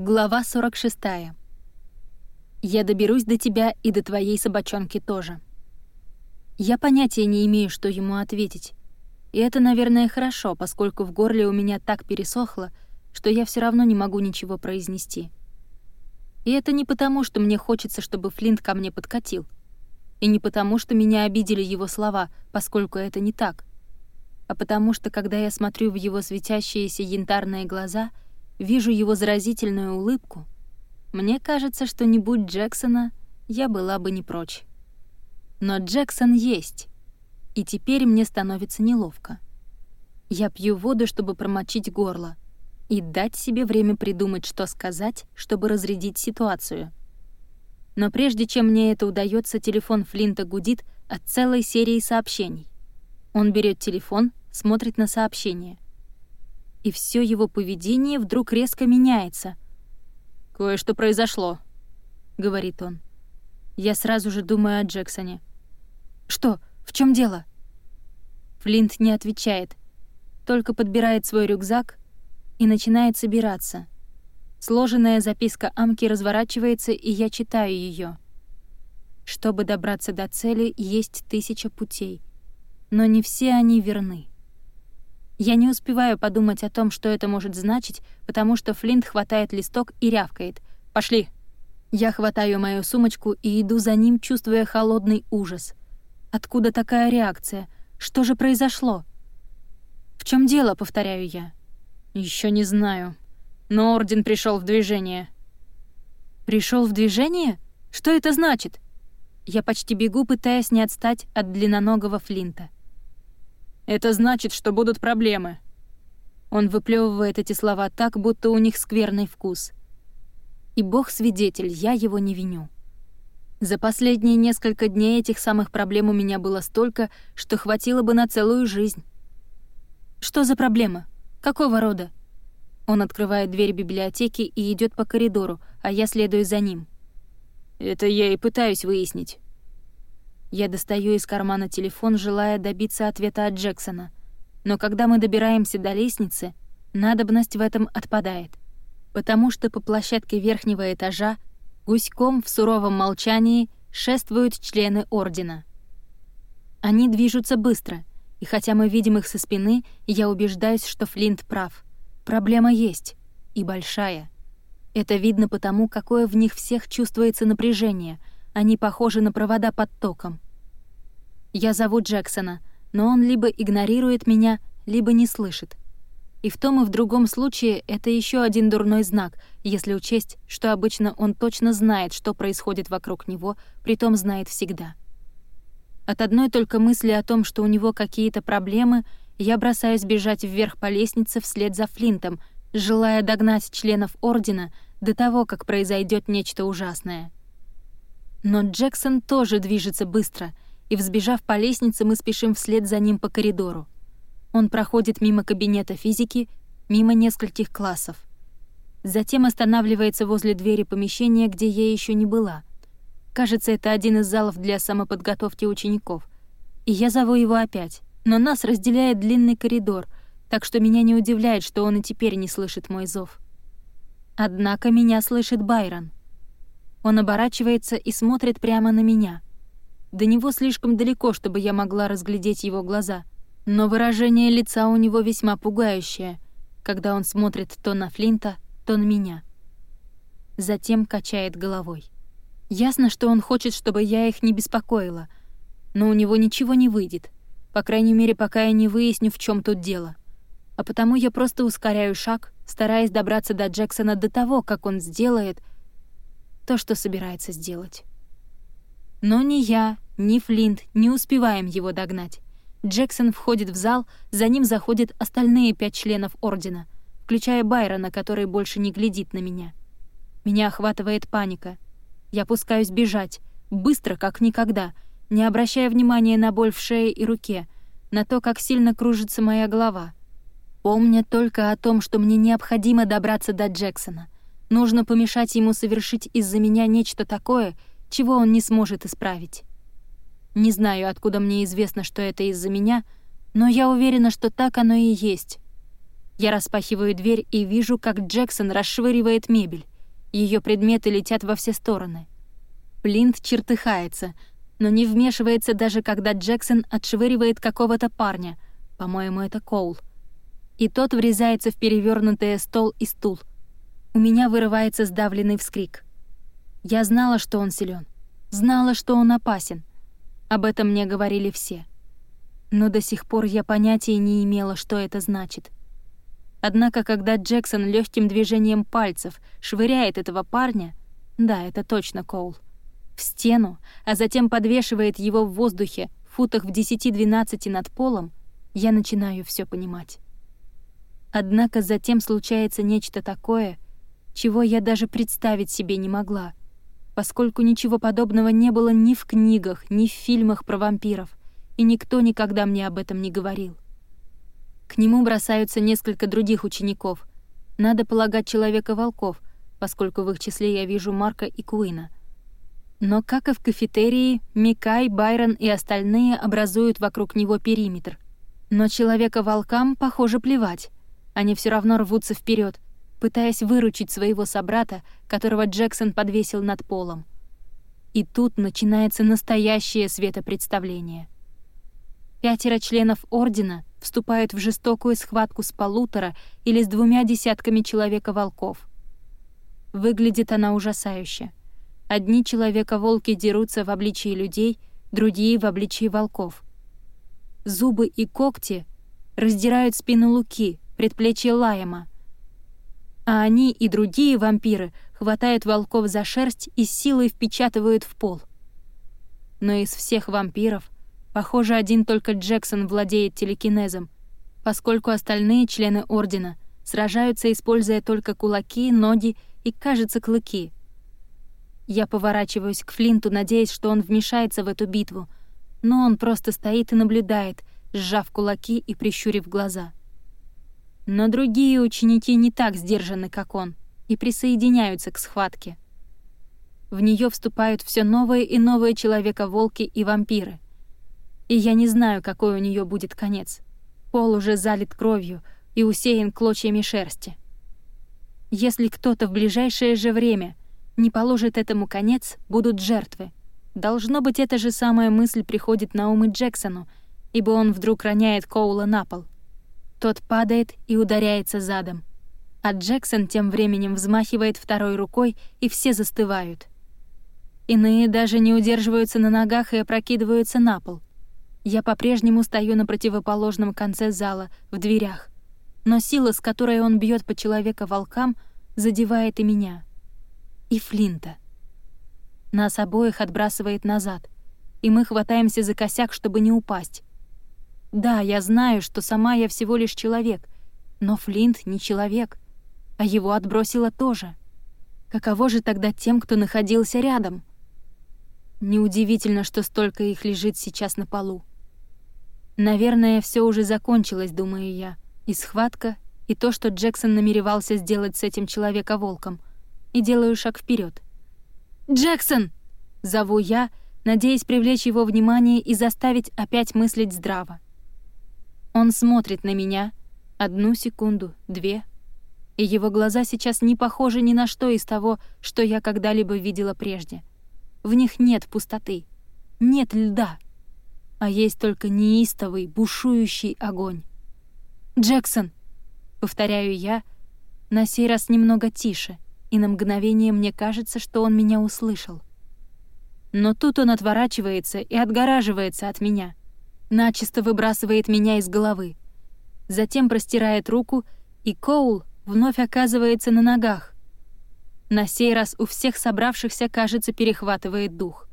Глава 46. Я доберусь до тебя и до твоей собачонки тоже. Я понятия не имею, что ему ответить. И это, наверное, хорошо, поскольку в горле у меня так пересохло, что я все равно не могу ничего произнести. И это не потому, что мне хочется, чтобы Флинт ко мне подкатил. И не потому, что меня обидели его слова, поскольку это не так. А потому что, когда я смотрю в его светящиеся янтарные глаза — вижу его заразительную улыбку, мне кажется, что не будь Джексона, я была бы не прочь. Но Джексон есть, и теперь мне становится неловко. Я пью воду, чтобы промочить горло, и дать себе время придумать, что сказать, чтобы разрядить ситуацию. Но прежде чем мне это удается, телефон Флинта гудит от целой серии сообщений. Он берет телефон, смотрит на сообщение — и все его поведение вдруг резко меняется. «Кое-что произошло», — говорит он. Я сразу же думаю о Джексоне. «Что? В чем дело?» Флинт не отвечает, только подбирает свой рюкзак и начинает собираться. Сложенная записка Амки разворачивается, и я читаю ее. Чтобы добраться до цели, есть тысяча путей, но не все они верны. Я не успеваю подумать о том, что это может значить, потому что Флинт хватает листок и рявкает. «Пошли!» Я хватаю мою сумочку и иду за ним, чувствуя холодный ужас. Откуда такая реакция? Что же произошло? «В чем дело?» — повторяю я. Еще не знаю. Но Орден пришел в движение». Пришел в движение? Что это значит?» Я почти бегу, пытаясь не отстать от длинноногого Флинта. Это значит, что будут проблемы». Он выплевывает эти слова так, будто у них скверный вкус. И бог свидетель, я его не виню. За последние несколько дней этих самых проблем у меня было столько, что хватило бы на целую жизнь. «Что за проблема? Какого рода?» Он открывает дверь библиотеки и идет по коридору, а я следую за ним. «Это я и пытаюсь выяснить». Я достаю из кармана телефон, желая добиться ответа от Джексона. Но когда мы добираемся до лестницы, надобность в этом отпадает. Потому что по площадке верхнего этажа гуськом в суровом молчании шествуют члены Ордена. Они движутся быстро, и хотя мы видим их со спины, я убеждаюсь, что Флинт прав. Проблема есть, и большая. Это видно потому, какое в них всех чувствуется напряжение — они похожи на провода под током. Я зову Джексона, но он либо игнорирует меня, либо не слышит. И в том и в другом случае это еще один дурной знак, если учесть, что обычно он точно знает, что происходит вокруг него, притом знает всегда. От одной только мысли о том, что у него какие-то проблемы, я бросаюсь бежать вверх по лестнице вслед за Флинтом, желая догнать членов Ордена до того, как произойдет нечто ужасное. Но Джексон тоже движется быстро, и, взбежав по лестнице, мы спешим вслед за ним по коридору. Он проходит мимо кабинета физики, мимо нескольких классов. Затем останавливается возле двери помещения, где я еще не была. Кажется, это один из залов для самоподготовки учеников. И я зову его опять. Но нас разделяет длинный коридор, так что меня не удивляет, что он и теперь не слышит мой зов. Однако меня слышит Байрон — он оборачивается и смотрит прямо на меня. До него слишком далеко, чтобы я могла разглядеть его глаза, но выражение лица у него весьма пугающее, когда он смотрит то на Флинта, то на меня. Затем качает головой. Ясно, что он хочет, чтобы я их не беспокоила, но у него ничего не выйдет, по крайней мере, пока я не выясню, в чем тут дело. А потому я просто ускоряю шаг, стараясь добраться до Джексона до того, как он сделает — то, что собирается сделать. Но ни я, ни Флинт не успеваем его догнать. Джексон входит в зал, за ним заходят остальные пять членов Ордена, включая Байрона, который больше не глядит на меня. Меня охватывает паника. Я пускаюсь бежать, быстро, как никогда, не обращая внимания на боль в шее и руке, на то, как сильно кружится моя голова. Помня только о том, что мне необходимо добраться до Джексона — Нужно помешать ему совершить из-за меня нечто такое, чего он не сможет исправить. Не знаю, откуда мне известно, что это из-за меня, но я уверена, что так оно и есть. Я распахиваю дверь и вижу, как Джексон расшвыривает мебель. Ее предметы летят во все стороны. Плинт чертыхается, но не вмешивается даже когда Джексон отшвыривает какого-то парня. По-моему, это Коул. И тот врезается в перевернутый стол и стул. У меня вырывается сдавленный вскрик. Я знала, что он силен, Знала, что он опасен. Об этом мне говорили все. Но до сих пор я понятия не имела, что это значит. Однако, когда Джексон легким движением пальцев швыряет этого парня, да, это точно Коул, в стену, а затем подвешивает его в воздухе футах в 10-12 над полом, я начинаю все понимать. Однако затем случается нечто такое, чего я даже представить себе не могла, поскольку ничего подобного не было ни в книгах, ни в фильмах про вампиров, и никто никогда мне об этом не говорил. К нему бросаются несколько других учеников. Надо полагать человека-волков, поскольку в их числе я вижу Марка и Куина. Но, как и в кафетерии, Микай, Байрон и остальные образуют вокруг него периметр. Но человека-волкам, похоже, плевать. Они все равно рвутся вперед, пытаясь выручить своего собрата, которого Джексон подвесил над полом. И тут начинается настоящее светопредставление. Пятеро членов Ордена вступают в жестокую схватку с полутора или с двумя десятками человека-волков. Выглядит она ужасающе. Одни человека-волки дерутся в обличии людей, другие — в обличии волков. Зубы и когти раздирают спину Луки, предплечье Лайема, а они и другие вампиры хватают волков за шерсть и силой впечатывают в пол. Но из всех вампиров — Похоже, один только Джексон владеет телекинезом, поскольку остальные члены Ордена сражаются, используя только кулаки, ноги и, кажется, клыки. Я поворачиваюсь к Флинту, надеясь, что он вмешается в эту битву, но он просто стоит и наблюдает, сжав кулаки и прищурив глаза. Но другие ученики не так сдержаны, как он, и присоединяются к схватке. В нее вступают все новые и новые человека-волки и вампиры — и я не знаю, какой у нее будет конец. Пол уже залит кровью и усеян клочьями шерсти. Если кто-то в ближайшее же время не положит этому конец, будут жертвы. Должно быть, эта же самая мысль приходит на ум и Джексону, ибо он вдруг роняет Коула на пол. Тот падает и ударяется задом. А Джексон тем временем взмахивает второй рукой, и все застывают. Иные даже не удерживаются на ногах и опрокидываются на пол. Я по-прежнему стою на противоположном конце зала, в дверях. Но сила, с которой он бьет по человека волкам, задевает и меня. И Флинта. Нас обоих отбрасывает назад, и мы хватаемся за косяк, чтобы не упасть. Да, я знаю, что сама я всего лишь человек, но Флинт не человек, а его отбросило тоже. Каково же тогда тем, кто находился рядом? Неудивительно, что столько их лежит сейчас на полу. Наверное, все уже закончилось, думаю я. И схватка, и то, что Джексон намеревался сделать с этим человека-волком. И делаю шаг вперед. «Джексон!» — зову я, надеясь привлечь его внимание и заставить опять мыслить здраво. Он смотрит на меня одну секунду, две, и его глаза сейчас не похожи ни на что из того, что я когда-либо видела прежде. В них нет пустоты, нет льда — а есть только неистовый, бушующий огонь. «Джексон!» — повторяю я, на сей раз немного тише, и на мгновение мне кажется, что он меня услышал. Но тут он отворачивается и отгораживается от меня, начисто выбрасывает меня из головы. Затем простирает руку, и Коул вновь оказывается на ногах. На сей раз у всех собравшихся, кажется, перехватывает дух.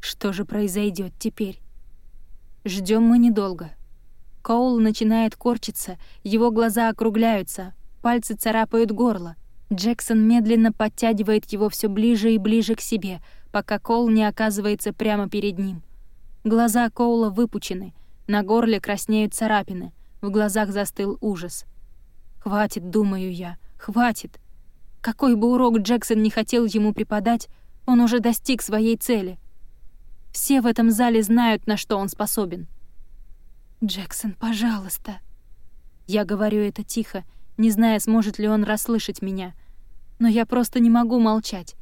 Что же произойдет теперь? Ждем мы недолго. Коул начинает корчиться, его глаза округляются, пальцы царапают горло. Джексон медленно подтягивает его все ближе и ближе к себе, пока Коул не оказывается прямо перед ним. Глаза Коула выпучены, на горле краснеют царапины, в глазах застыл ужас. «Хватит», — думаю я, — «хватит». Какой бы урок Джексон не хотел ему преподать, он уже достиг своей цели. Все в этом зале знают, на что он способен. «Джексон, пожалуйста». Я говорю это тихо, не зная, сможет ли он расслышать меня. Но я просто не могу молчать.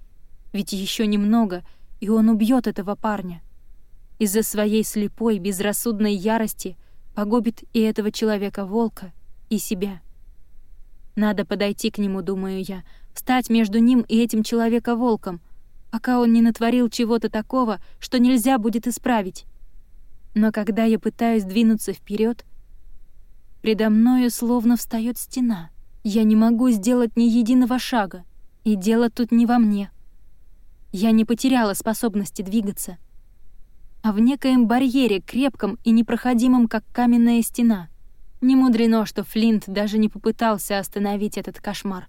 Ведь еще немного, и он убьет этого парня. Из-за своей слепой, безрассудной ярости погубит и этого человека-волка, и себя. Надо подойти к нему, думаю я, встать между ним и этим человека-волком, пока он не натворил чего-то такого, что нельзя будет исправить. Но когда я пытаюсь двинуться вперед, предо мною словно встает стена. Я не могу сделать ни единого шага, и дело тут не во мне. Я не потеряла способности двигаться, а в некоем барьере, крепком и непроходимом, как каменная стена. Не мудрено, что Флинт даже не попытался остановить этот кошмар.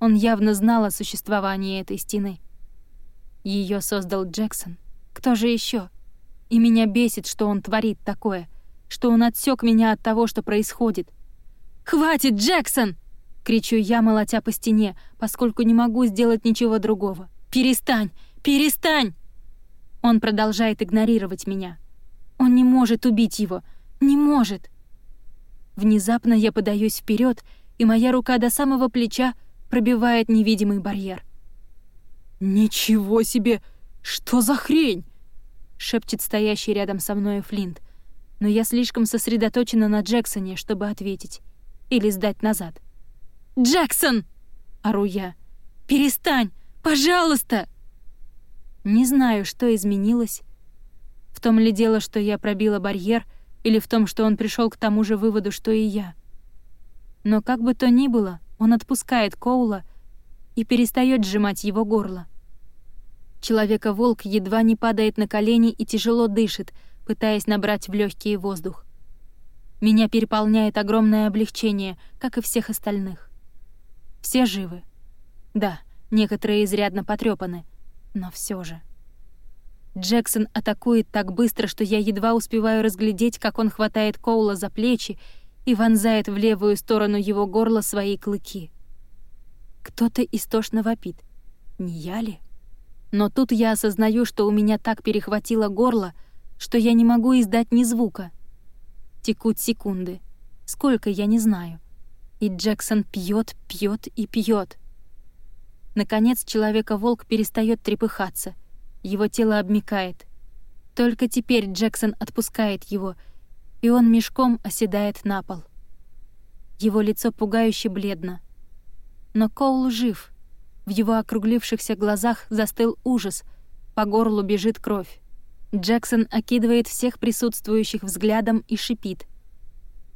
Он явно знал о существовании этой стены. Ее создал Джексон. Кто же еще? И меня бесит, что он творит такое, что он отсек меня от того, что происходит. «Хватит, Джексон!» — кричу я, молотя по стене, поскольку не могу сделать ничего другого. «Перестань! Перестань!» Он продолжает игнорировать меня. Он не может убить его. Не может. Внезапно я подаюсь вперед, и моя рука до самого плеча пробивает невидимый барьер. «Ничего себе! Что за хрень?» — шепчет стоящий рядом со мной Флинт. Но я слишком сосредоточена на Джексоне, чтобы ответить. Или сдать назад. «Джексон!» — ору я. «Перестань! Пожалуйста!» Не знаю, что изменилось. В том ли дело, что я пробила барьер — или в том, что он пришел к тому же выводу, что и я. Но как бы то ни было, он отпускает Коула и перестает сжимать его горло. Человека-волк едва не падает на колени и тяжело дышит, пытаясь набрать в легкий воздух. Меня переполняет огромное облегчение, как и всех остальных. Все живы. Да, некоторые изрядно потрепаны, но все же. Джексон атакует так быстро, что я едва успеваю разглядеть, как он хватает Коула за плечи и вонзает в левую сторону его горла свои клыки. Кто-то истошно вопит. Не я ли? Но тут я осознаю, что у меня так перехватило горло, что я не могу издать ни звука. Текут секунды. Сколько, я не знаю. И Джексон пьет, пьет и пьет. Наконец, человека-волк перестает трепыхаться — его тело обмикает. Только теперь Джексон отпускает его, и он мешком оседает на пол. Его лицо пугающе бледно. Но Коул жив. В его округлившихся глазах застыл ужас, по горлу бежит кровь. Джексон окидывает всех присутствующих взглядом и шипит.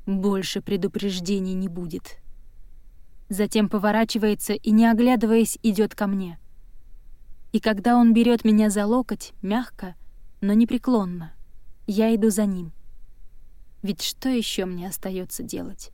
«Больше предупреждений не будет». Затем поворачивается и, не оглядываясь, идет ко мне. И когда он берет меня за локоть, мягко, но непреклонно, я иду за ним. Ведь что еще мне остается делать?